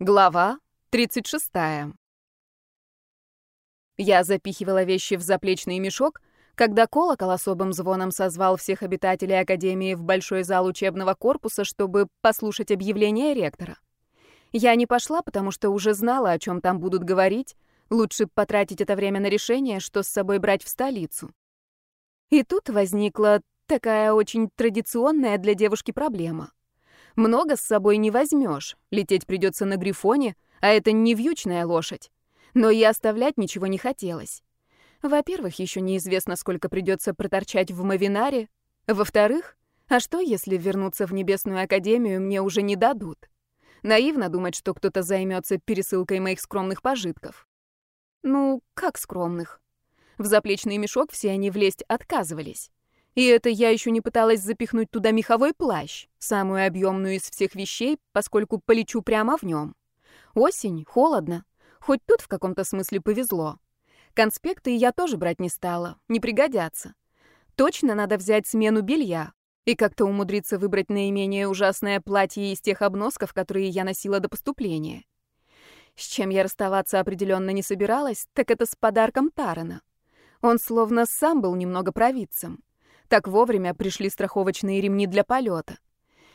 Глава 36. Я запихивала вещи в заплечный мешок, когда колокол особым звоном созвал всех обитателей Академии в большой зал учебного корпуса, чтобы послушать объявление ректора. Я не пошла, потому что уже знала, о чем там будут говорить. Лучше потратить это время на решение, что с собой брать в столицу. И тут возникла такая очень традиционная для девушки проблема — много с собой не возьмешь. Лететь придется на грифоне, а это не вьючная лошадь. Но и оставлять ничего не хотелось. Во-первых, еще неизвестно, сколько придется проторчать в Мавинаре. Во-вторых, а что, если вернуться в Небесную Академию мне уже не дадут? Наивно думать, что кто-то займется пересылкой моих скромных пожитков. Ну, как скромных? В заплечный мешок все они влезть отказывались. И это я еще не пыталась запихнуть туда меховой плащ, самую объемную из всех вещей, поскольку полечу прямо в нем. Осень, холодно. Хоть тут в каком-то смысле повезло. Конспекты я тоже брать не стала, не пригодятся. Точно надо взять смену белья и как-то умудриться выбрать наименее ужасное платье из тех обносков, которые я носила до поступления. С чем я расставаться определенно не собиралась, так это с подарком Тарана. Он словно сам был немного провидцем. Так вовремя пришли страховочные ремни для полета.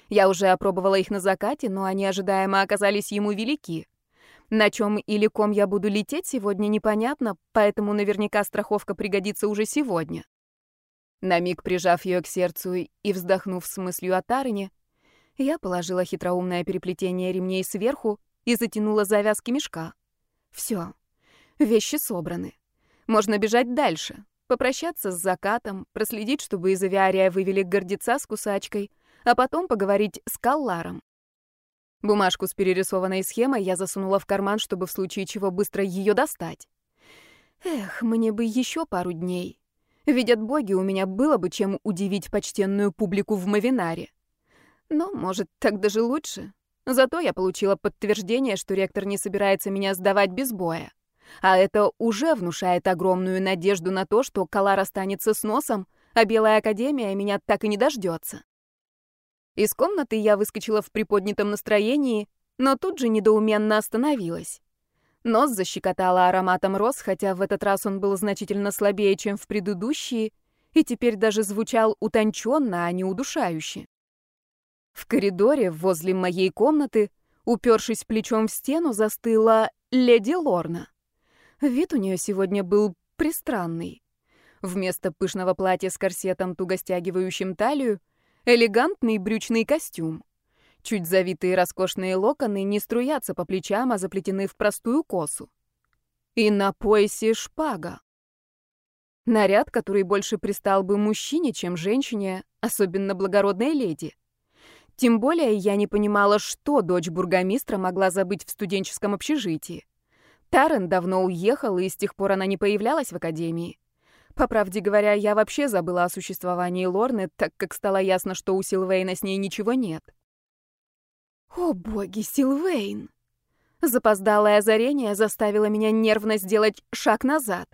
Я уже опробовала их на закате, но они ожидаемо оказались ему велики. На чем или ком я буду лететь сегодня непонятно, поэтому наверняка страховка пригодится уже сегодня. На миг прижав ее к сердцу и вздохнув с мыслью о Тарине, я положила хитроумное переплетение ремней сверху и затянула завязки мешка. Все, вещи собраны. Можно бежать дальше, попрощаться с закатом, проследить, чтобы из авиария вывели гордеца с кусачкой, а потом поговорить с Калларом. Бумажку с перерисованной схемой я засунула в карман, чтобы в случае чего быстро ее достать. Эх, мне бы еще пару дней. Видят боги, у меня было бы чем удивить почтенную публику в Мавинаре. Но, может, так даже лучше. Зато я получила подтверждение, что ректор не собирается меня сдавать без боя. А это уже внушает огромную надежду на то, что Калар останется с носом, а Белая Академия меня так и не дождется. Из комнаты я выскочила в приподнятом настроении, но тут же недоуменно остановилась. Нос защекотала ароматом роз, хотя в этот раз он был значительно слабее, чем в предыдущие, и теперь даже звучал утонченно, а не удушающе. В коридоре возле моей комнаты, упершись плечом в стену, застыла леди Лорна. Вид у нее сегодня был пристранный. Вместо пышного платья с корсетом, туго стягивающим талию, элегантный брючный костюм. Чуть завитые роскошные локоны не струятся по плечам, а заплетены в простую косу. И на поясе шпага. Наряд, который больше пристал бы мужчине, чем женщине, особенно благородной леди. Тем более я не понимала, что дочь бургомистра могла забыть в студенческом общежитии. Тарен давно уехал, и с тех пор она не появлялась в академии. По правде говоря, я вообще забыла о существовании Лорны, так как стало ясно, что у Силвейна с ней ничего нет. О боги, Силвейн! Запоздалое озарение заставило меня нервно сделать шаг назад.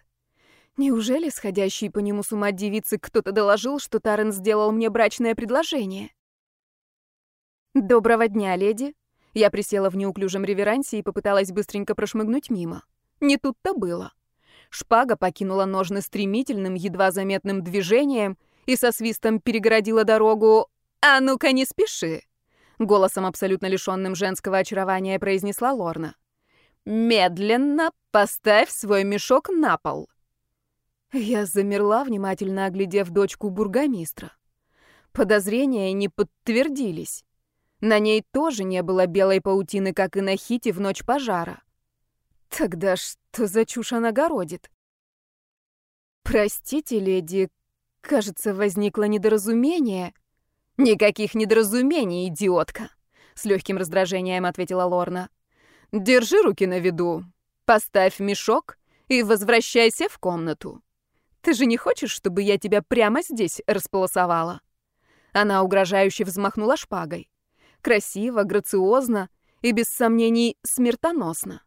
Неужели сходящий по нему с ума девицы кто-то доложил, что Тарен сделал мне брачное предложение? «Доброго дня, леди», я присела в неуклюжем реверансе и попыталась быстренько прошмыгнуть мимо. Не тут-то было. Шпага покинула ножны стремительным, едва заметным движением и со свистом перегородила дорогу. «А ну-ка, не спеши!» Голосом, абсолютно лишенным женского очарования, произнесла Лорна. «Медленно поставь свой мешок на пол». Я замерла, внимательно оглядев дочку бургомистра. Подозрения не подтвердились. На ней тоже не было белой паутины, как и на Хите в ночь пожара. Тогда что за чушь она городит? Простите, леди, кажется, возникло недоразумение. Никаких недоразумений, идиотка, с легким раздражением ответила Лорна. Держи руки на виду, поставь мешок и возвращайся в комнату. Ты же не хочешь, чтобы я тебя прямо здесь располосовала? Она угрожающе взмахнула шпагой. Красиво, грациозно и, без сомнений, смертоносно.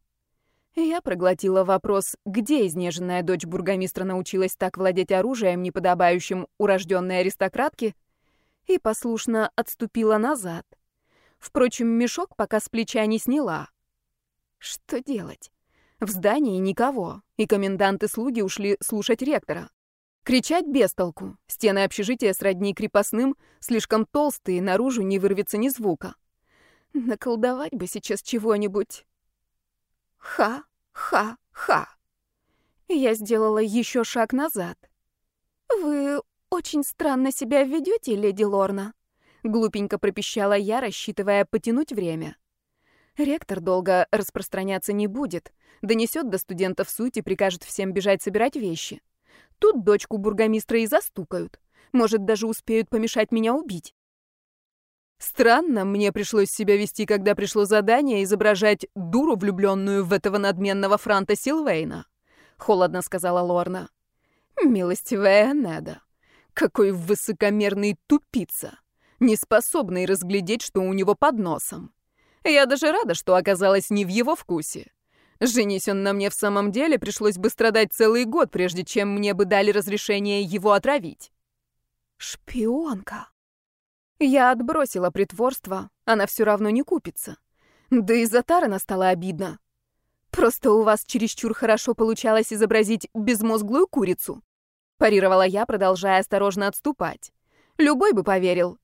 Я проглотила вопрос, где изнеженная дочь бургомистра научилась так владеть оружием, неподобающим урожденной аристократке, и послушно отступила назад. Впрочем, мешок пока с плеча не сняла. Что делать? В здании никого, и коменданты-слуги ушли слушать ректора. Кричать без толку. Стены общежития сродни крепостным, слишком толстые, наружу не вырвется ни звука. Наколдовать бы сейчас чего-нибудь. Ха-ха-ха. Я сделала еще шаг назад. «Вы очень странно себя ведете, леди Лорна», — глупенько пропищала я, рассчитывая потянуть время. Ректор долго распространяться не будет, донесет до студентов суть и прикажет всем бежать собирать вещи. Тут дочку бургомистра и застукают. Может, даже успеют помешать меня убить. Странно мне пришлось себя вести, когда пришло задание изображать дуру, влюбленную в этого надменного франта Силвейна. Холодно сказала Лорна. Милостивая Неда, какой высокомерный тупица, неспособный разглядеть, что у него под носом. Я даже рада, что оказалась не в его вкусе. Женись он на мне в самом деле, пришлось бы страдать целый год, прежде чем мне бы дали разрешение его отравить. Шпионка. Я отбросила притворство, она все равно не купится. Да и за Тарана стало обидно. Просто у вас чересчур хорошо получалось изобразить безмозглую курицу. Парировала я, продолжая осторожно отступать. Любой бы поверил.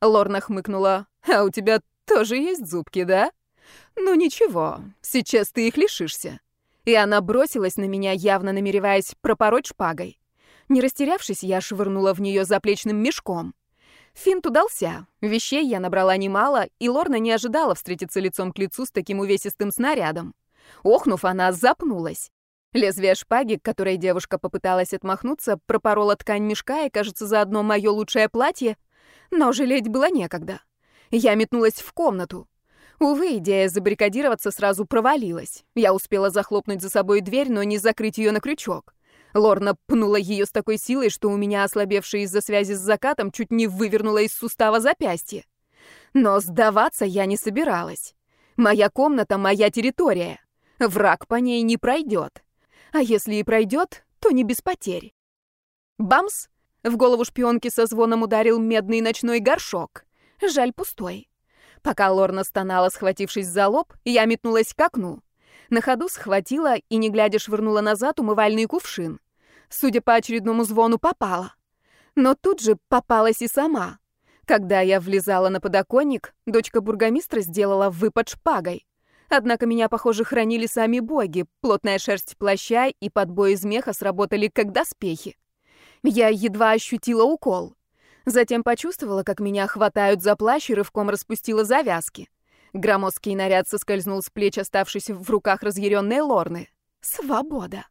Лорна хмыкнула. А у тебя тоже есть зубки, да? Ну ничего, сейчас ты их лишишься. И она бросилась на меня, явно намереваясь пропороть шпагой. Не растерявшись, я швырнула в нее заплечным мешком. Финт удался. Вещей я набрала немало, и Лорна не ожидала встретиться лицом к лицу с таким увесистым снарядом. Охнув, она запнулась. Лезвие шпаги, которой девушка попыталась отмахнуться, пропороло ткань мешка и, кажется, заодно мое лучшее платье, но жалеть было некогда. Я метнулась в комнату. Увы, идея забаррикадироваться сразу провалилась. Я успела захлопнуть за собой дверь, но не закрыть ее на крючок. Лорна пнула ее с такой силой, что у меня, ослабевшая из-за связи с закатом, чуть не вывернула из сустава запястье. Но сдаваться я не собиралась. Моя комната — моя территория. Враг по ней не пройдет. А если и пройдет, то не без потерь. Бамс! В голову шпионки со звоном ударил медный ночной горшок. Жаль, пустой. Пока Лорна стонала, схватившись за лоб, я метнулась к окну. На ходу схватила и, не глядя, швырнула назад умывальный кувшин. Судя по очередному звону, попала. Но тут же попалась и сама. Когда я влезала на подоконник, дочка бургомистра сделала выпад шпагой. Однако меня, похоже, хранили сами боги. Плотная шерсть плаща и подбой из меха сработали как доспехи. Я едва ощутила укол. Затем почувствовала, как меня хватают за плащ и рывком распустила завязки. Громоздкий наряд соскользнул с плеч, оставшись в руках разъяренной Лорны. Свобода.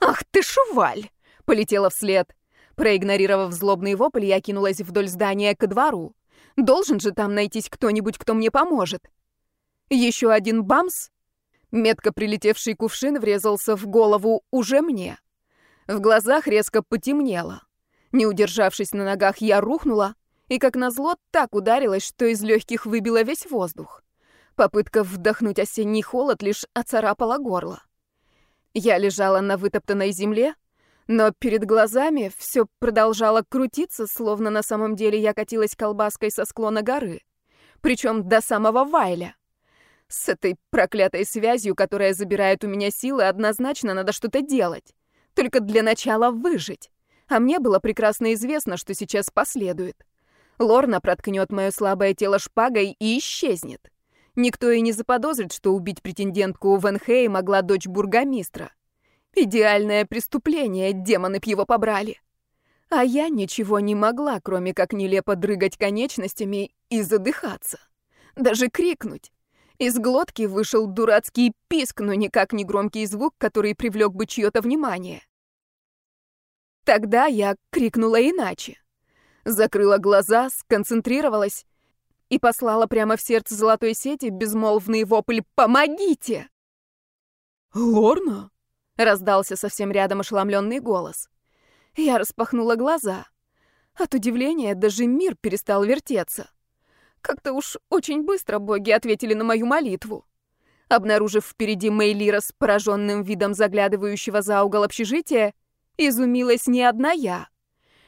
«Ах ты, шуваль!» — полетела вслед. Проигнорировав злобный вопль, я кинулась вдоль здания ко двору. Должен же там найтись кто-нибудь, кто мне поможет. Еще один бамс. Метко прилетевший кувшин врезался в голову уже мне. В глазах резко потемнело. Не удержавшись на ногах, я рухнула, и, как назло, так ударилась, что из легких выбило весь воздух. Попытка вдохнуть осенний холод лишь оцарапала горло. Я лежала на вытоптанной земле, но перед глазами все продолжало крутиться, словно на самом деле я катилась колбаской со склона горы. Причем до самого Вайля. С этой проклятой связью, которая забирает у меня силы, однозначно надо что-то делать. Только для начала выжить. А мне было прекрасно известно, что сейчас последует. Лорна проткнет мое слабое тело шпагой и исчезнет. Никто и не заподозрит, что убить претендентку Венхей могла дочь бургомистра. Идеальное преступление, демоны б его побрали. А я ничего не могла, кроме как нелепо дрыгать конечностями и задыхаться. Даже крикнуть. Из глотки вышел дурацкий писк, но никак не громкий звук, который привлек бы чье-то внимание. Тогда я крикнула иначе. Закрыла глаза, сконцентрировалась и послала прямо в сердце золотой сети безмолвный вопль «Помогите!» «Лорна?» — раздался совсем рядом ошеломленный голос. Я распахнула глаза. От удивления даже мир перестал вертеться. Как-то уж очень быстро боги ответили на мою молитву. Обнаружив впереди Мейлира с пораженным видом заглядывающего за угол общежития, изумилась не одна я.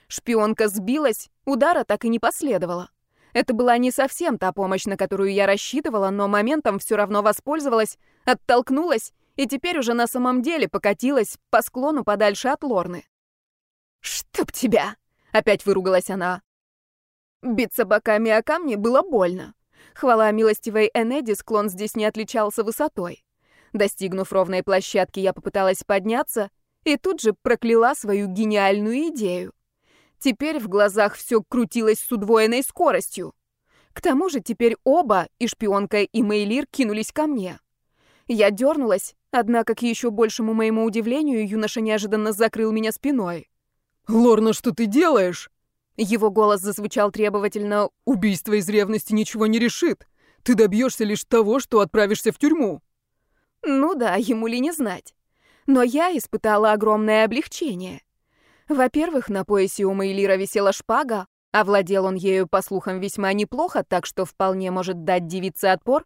Шпионка сбилась, удара так и не последовало. Это была не совсем та помощь, на которую я рассчитывала, но моментом все равно воспользовалась, Оттолкнулась и теперь уже на самом деле покатилась по склону подальше от Лорны. «Чтоб тебя!» — опять выругалась она. Биться боками о камни было больно. Хвала милостивой Энеди, склон здесь не отличался высотой. Достигнув ровной площадки, я попыталась подняться и тут же прокляла свою гениальную идею. Теперь в глазах все крутилось с удвоенной скоростью. К тому же теперь оба, и шпионка, и Мейлир, кинулись ко мне. Я дернулась, однако, к еще большему моему удивлению, юноша неожиданно закрыл меня спиной. «Лорна, что ты делаешь?» Его голос зазвучал требовательно. «Убийство из ревности ничего не решит. Ты добьешься лишь того, что отправишься в тюрьму». Ну да, ему ли не знать. Но я испытала огромное облегчение. Во-первых, на поясе у Мейлира висела шпага, а владел он ею, по слухам, весьма неплохо, так что вполне может дать девице отпор.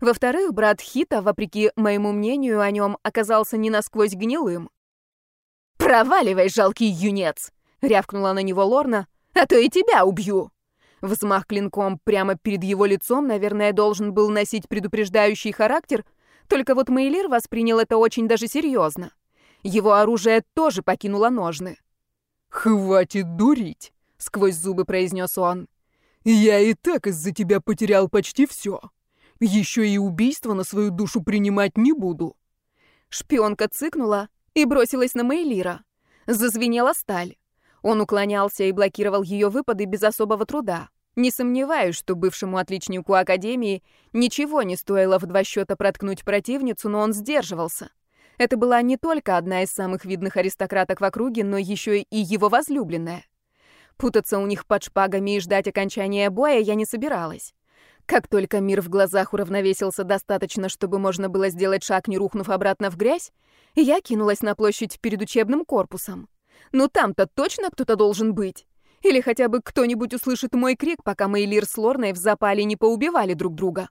Во-вторых, брат Хита, вопреки моему мнению о нем, оказался не насквозь гнилым. «Проваливай, жалкий юнец!» — рявкнула на него Лорна. «А то и тебя убью!» Взмах клинком прямо перед его лицом, наверное, должен был носить предупреждающий характер — только вот Мейлир воспринял это очень даже серьезно. Его оружие тоже покинуло ножны. «Хватит дурить!» — сквозь зубы произнес он. «Я и так из-за тебя потерял почти все. Еще и убийство на свою душу принимать не буду». Шпионка цыкнула и бросилась на Мейлира. Зазвенела сталь. Он уклонялся и блокировал ее выпады без особого труда. Не сомневаюсь, что бывшему отличнику Академии ничего не стоило в два счета проткнуть противницу, но он сдерживался. Это была не только одна из самых видных аристократок в округе, но еще и его возлюбленная. Путаться у них под шпагами и ждать окончания боя я не собиралась. Как только мир в глазах уравновесился достаточно, чтобы можно было сделать шаг, не рухнув обратно в грязь, я кинулась на площадь перед учебным корпусом. Ну там-то точно кто-то должен быть. Или хотя бы кто-нибудь услышит мой крик, пока Мейлир с Лорной в запале не поубивали друг друга.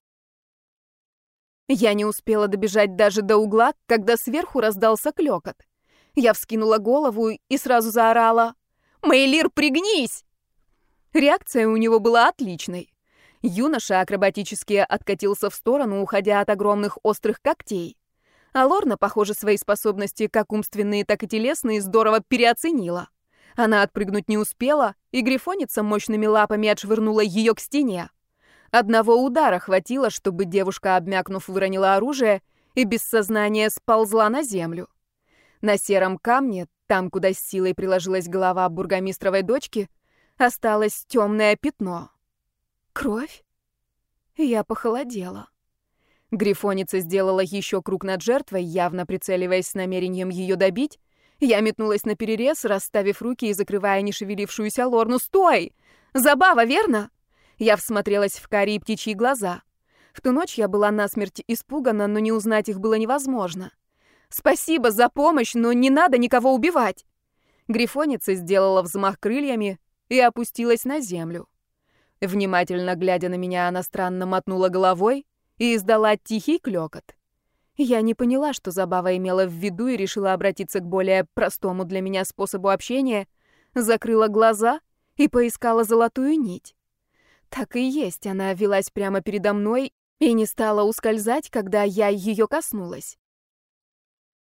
Я не успела добежать даже до угла, когда сверху раздался клёкот. Я вскинула голову и сразу заорала «Мейлир, пригнись!» Реакция у него была отличной. Юноша акробатически откатился в сторону, уходя от огромных острых когтей. А Лорна, похоже, свои способности, как умственные, так и телесные, здорово переоценила. Она отпрыгнуть не успела, и грифоница мощными лапами отшвырнула ее к стене. Одного удара хватило, чтобы девушка, обмякнув, выронила оружие и без сознания сползла на землю. На сером камне, там, куда с силой приложилась голова бургомистровой дочки, осталось темное пятно. Кровь? Я похолодела. Грифоница сделала еще круг над жертвой, явно прицеливаясь с намерением ее добить, я метнулась на перерез, расставив руки и закрывая нешевелившуюся Лорну. «Стой! Забава, верно?» Я всмотрелась в карие птичьи глаза. В ту ночь я была насмерть испугана, но не узнать их было невозможно. «Спасибо за помощь, но не надо никого убивать!» Грифоница сделала взмах крыльями и опустилась на землю. Внимательно глядя на меня, она странно мотнула головой и издала тихий клёкот. Я не поняла, что Забава имела в виду и решила обратиться к более простому для меня способу общения, закрыла глаза и поискала золотую нить. Так и есть, она велась прямо передо мной и не стала ускользать, когда я ее коснулась.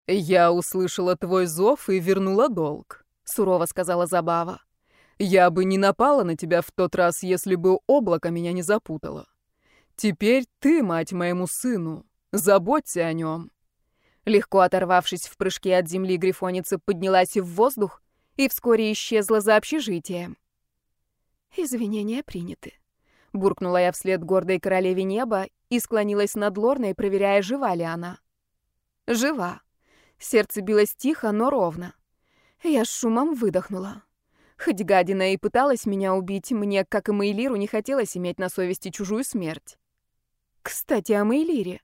«Я услышала твой зов и вернула долг», — сурово сказала Забава. «Я бы не напала на тебя в тот раз, если бы облако меня не запутало. Теперь ты, мать моему сыну, Заботься о нем. Легко оторвавшись в прыжке от земли, грифоница поднялась в воздух и вскоре исчезла за общежитием. «Извинения приняты», — буркнула я вслед гордой королеве неба и склонилась над Лорной, проверяя, жива ли она. «Жива». Сердце билось тихо, но ровно. Я с шумом выдохнула. Хоть гадина и пыталась меня убить, мне, как и Мейлиру, не хотелось иметь на совести чужую смерть. Кстати, о Мейлире.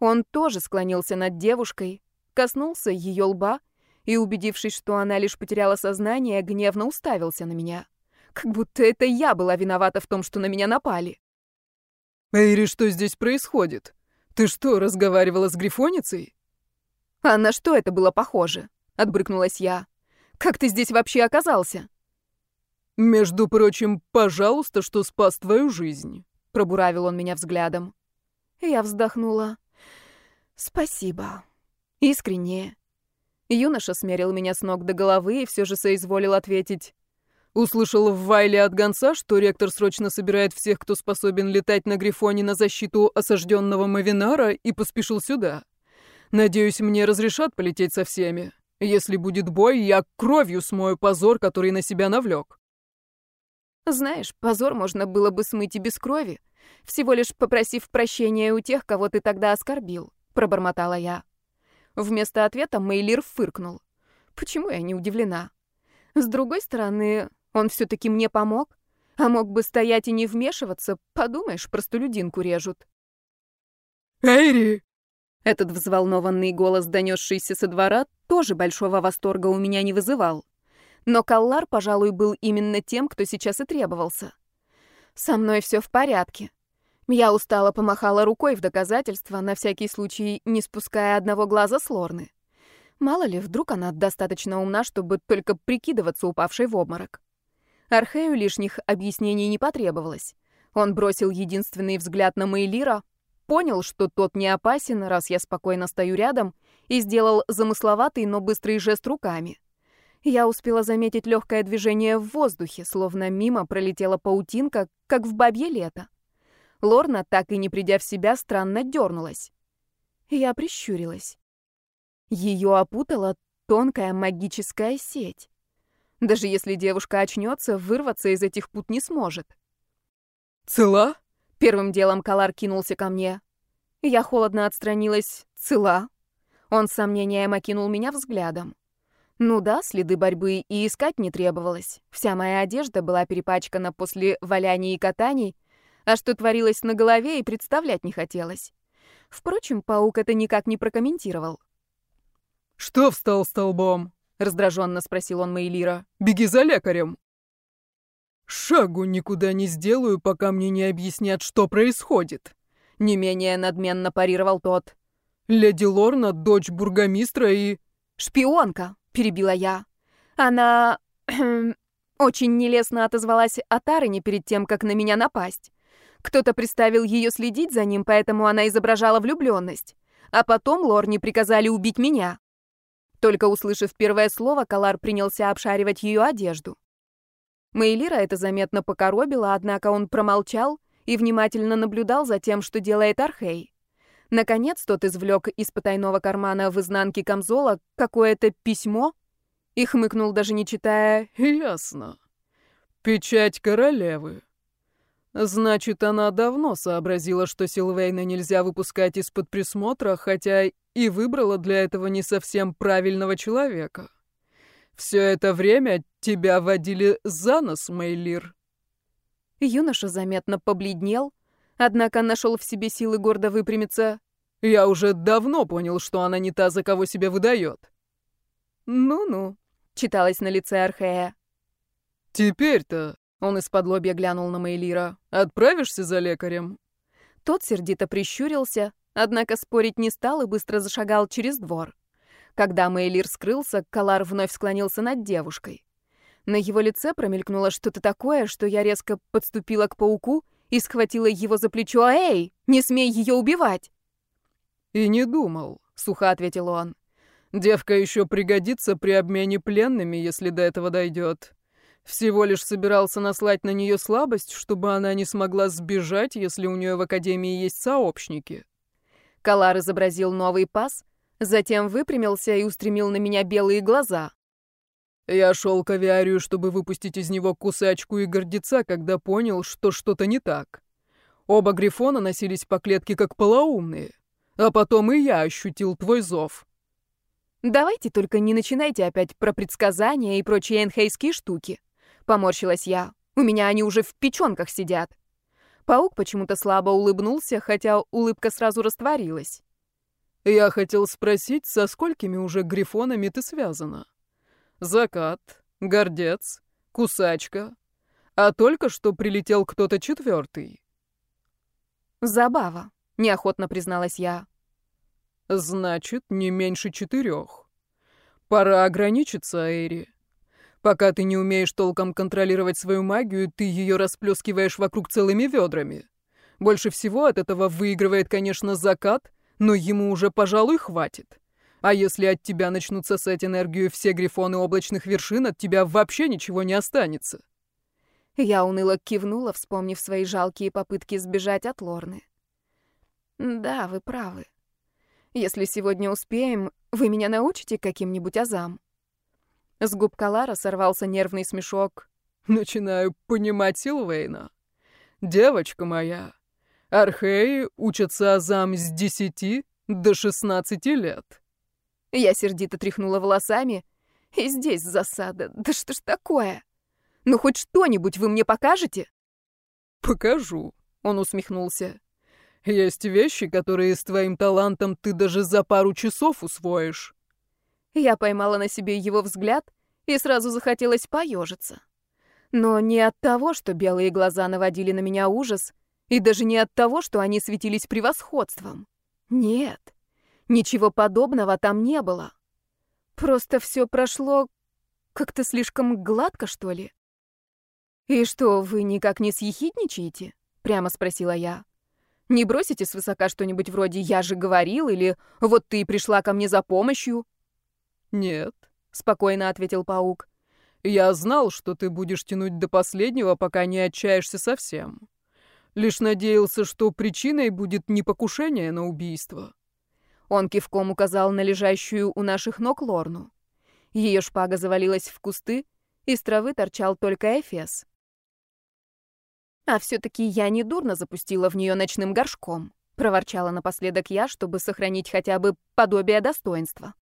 Он тоже склонился над девушкой, коснулся ее лба и, убедившись, что она лишь потеряла сознание, гневно уставился на меня. Как будто это я была виновата в том, что на меня напали. «Эйри, что здесь происходит? Ты что, разговаривала с Грифоницей?» «А на что это было похоже?» — отбрыкнулась я. «Как ты здесь вообще оказался?» «Между прочим, пожалуйста, что спас твою жизнь», — пробуравил он меня взглядом. Я вздохнула. Спасибо. Искренне. Юноша смерил меня с ног до головы и все же соизволил ответить. Услышал в Вайле от гонца, что ректор срочно собирает всех, кто способен летать на Грифоне на защиту осажденного Мавинара, и поспешил сюда. Надеюсь, мне разрешат полететь со всеми. Если будет бой, я кровью смою позор, который на себя навлек. Знаешь, позор можно было бы смыть и без крови, всего лишь попросив прощения у тех, кого ты тогда оскорбил, пробормотала я. Вместо ответа Мейлир фыркнул. Почему я не удивлена? С другой стороны, он все-таки мне помог, а мог бы стоять и не вмешиваться, подумаешь, простолюдинку режут. «Эйри!» Этот взволнованный голос, донесшийся со двора, тоже большого восторга у меня не вызывал. Но Каллар, пожалуй, был именно тем, кто сейчас и требовался. Со мной все в порядке. Я устало помахала рукой в доказательство, на всякий случай не спуская одного глаза с Лорны. Мало ли, вдруг она достаточно умна, чтобы только прикидываться упавшей в обморок. Архею лишних объяснений не потребовалось. Он бросил единственный взгляд на Мейлира, понял, что тот не опасен, раз я спокойно стою рядом, и сделал замысловатый, но быстрый жест руками. Я успела заметить легкое движение в воздухе, словно мимо пролетела паутинка, как в бабье лето. Лорна, так и не придя в себя, странно дернулась. Я прищурилась. Ее опутала тонкая магическая сеть. Даже если девушка очнется, вырваться из этих пут не сможет. «Цела?» — первым делом Калар кинулся ко мне. Я холодно отстранилась. «Цела?» Он с сомнением окинул меня взглядом. Ну да, следы борьбы и искать не требовалось. Вся моя одежда была перепачкана после валяний и катаний, а что творилось на голове и представлять не хотелось. Впрочем, паук это никак не прокомментировал. «Что встал столбом?» — раздраженно спросил он Мейлира. «Беги за лекарем!» «Шагу никуда не сделаю, пока мне не объяснят, что происходит!» Не менее надменно парировал тот. «Леди Лорна — дочь бургомистра и...» «Шпионка!» — перебила я. «Она... очень нелестно отозвалась о Тарине перед тем, как на меня напасть. Кто-то приставил ее следить за ним, поэтому она изображала влюбленность. А потом Лорне приказали убить меня. Только услышав первое слово, Калар принялся обшаривать ее одежду. Мейлира это заметно покоробило, однако он промолчал и внимательно наблюдал за тем, что делает Архей. Наконец тот извлек из потайного кармана в изнанке камзола какое-то письмо и хмыкнул, даже не читая «Ясно. Печать королевы. Значит, она давно сообразила, что Силвейна нельзя выпускать из-под присмотра, хотя и выбрала для этого не совсем правильного человека. Все это время тебя водили за нос, Мейлир. Юноша заметно побледнел, однако нашел в себе силы гордо выпрямиться. Я уже давно понял, что она не та, за кого себя выдает. Ну-ну, читалось на лице Архея. Теперь-то он из-под лобья глянул на Мейлира. «Отправишься за лекарем?» Тот сердито прищурился, однако спорить не стал и быстро зашагал через двор. Когда Мейлир скрылся, Калар вновь склонился над девушкой. На его лице промелькнуло что-то такое, что я резко подступила к пауку и схватила его за плечо. «Эй, не смей ее убивать!» «И не думал», — сухо ответил он. «Девка еще пригодится при обмене пленными, если до этого дойдет. Всего лишь собирался наслать на нее слабость, чтобы она не смогла сбежать, если у нее в Академии есть сообщники. Калар изобразил новый пас, затем выпрямился и устремил на меня белые глаза. Я шел к авиарию, чтобы выпустить из него кусачку и гордеца, когда понял, что что-то не так. Оба грифона носились по клетке как полоумные. А потом и я ощутил твой зов. Давайте только не начинайте опять про предсказания и прочие энхейские штуки. Поморщилась я. У меня они уже в печенках сидят. Паук почему-то слабо улыбнулся, хотя улыбка сразу растворилась. Я хотел спросить, со сколькими уже грифонами ты связана? Закат, гордец, кусачка. А только что прилетел кто-то четвертый. Забава, неохотно призналась я. Значит, не меньше четырех. Пора ограничиться, Эйри. Пока ты не умеешь толком контролировать свою магию, ты ее расплескиваешь вокруг целыми ведрами. Больше всего от этого выигрывает, конечно, закат, но ему уже, пожалуй, хватит. А если от тебя начнут сосать энергию все грифоны облачных вершин, от тебя вообще ничего не останется. Я уныло кивнула, вспомнив свои жалкие попытки сбежать от Лорны. Да, вы правы. Если сегодня успеем, вы меня научите каким-нибудь азам? С губ Калара сорвался нервный смешок. Начинаю понимать Силвейна. Девочка моя, археи учатся азам с десяти до шестнадцати лет. Я сердито тряхнула волосами. И здесь засада. Да что ж такое? Ну хоть что-нибудь вы мне покажете? Покажу, он усмехнулся. Есть вещи, которые с твоим талантом ты даже за пару часов усвоишь. Я поймала на себе его взгляд и сразу захотелось поежиться. Но не от того, что белые глаза наводили на меня ужас, и даже не от того, что они светились превосходством. Нет, ничего подобного там не было. Просто все прошло как-то слишком гладко, что ли. «И что, вы никак не съехидничаете?» — прямо спросила я. «Не бросите свысока что-нибудь вроде «я же говорил» или «вот ты пришла ко мне за помощью»?» «Нет», — спокойно ответил паук. «Я знал, что ты будешь тянуть до последнего, пока не отчаешься совсем. Лишь надеялся, что причиной будет не покушение на убийство». Он кивком указал на лежащую у наших ног Лорну. Ее шпага завалилась в кусты, из травы торчал только Эфес. А все-таки я не дурно запустила в нее ночным горшком, проворчала напоследок я, чтобы сохранить хотя бы подобие достоинства.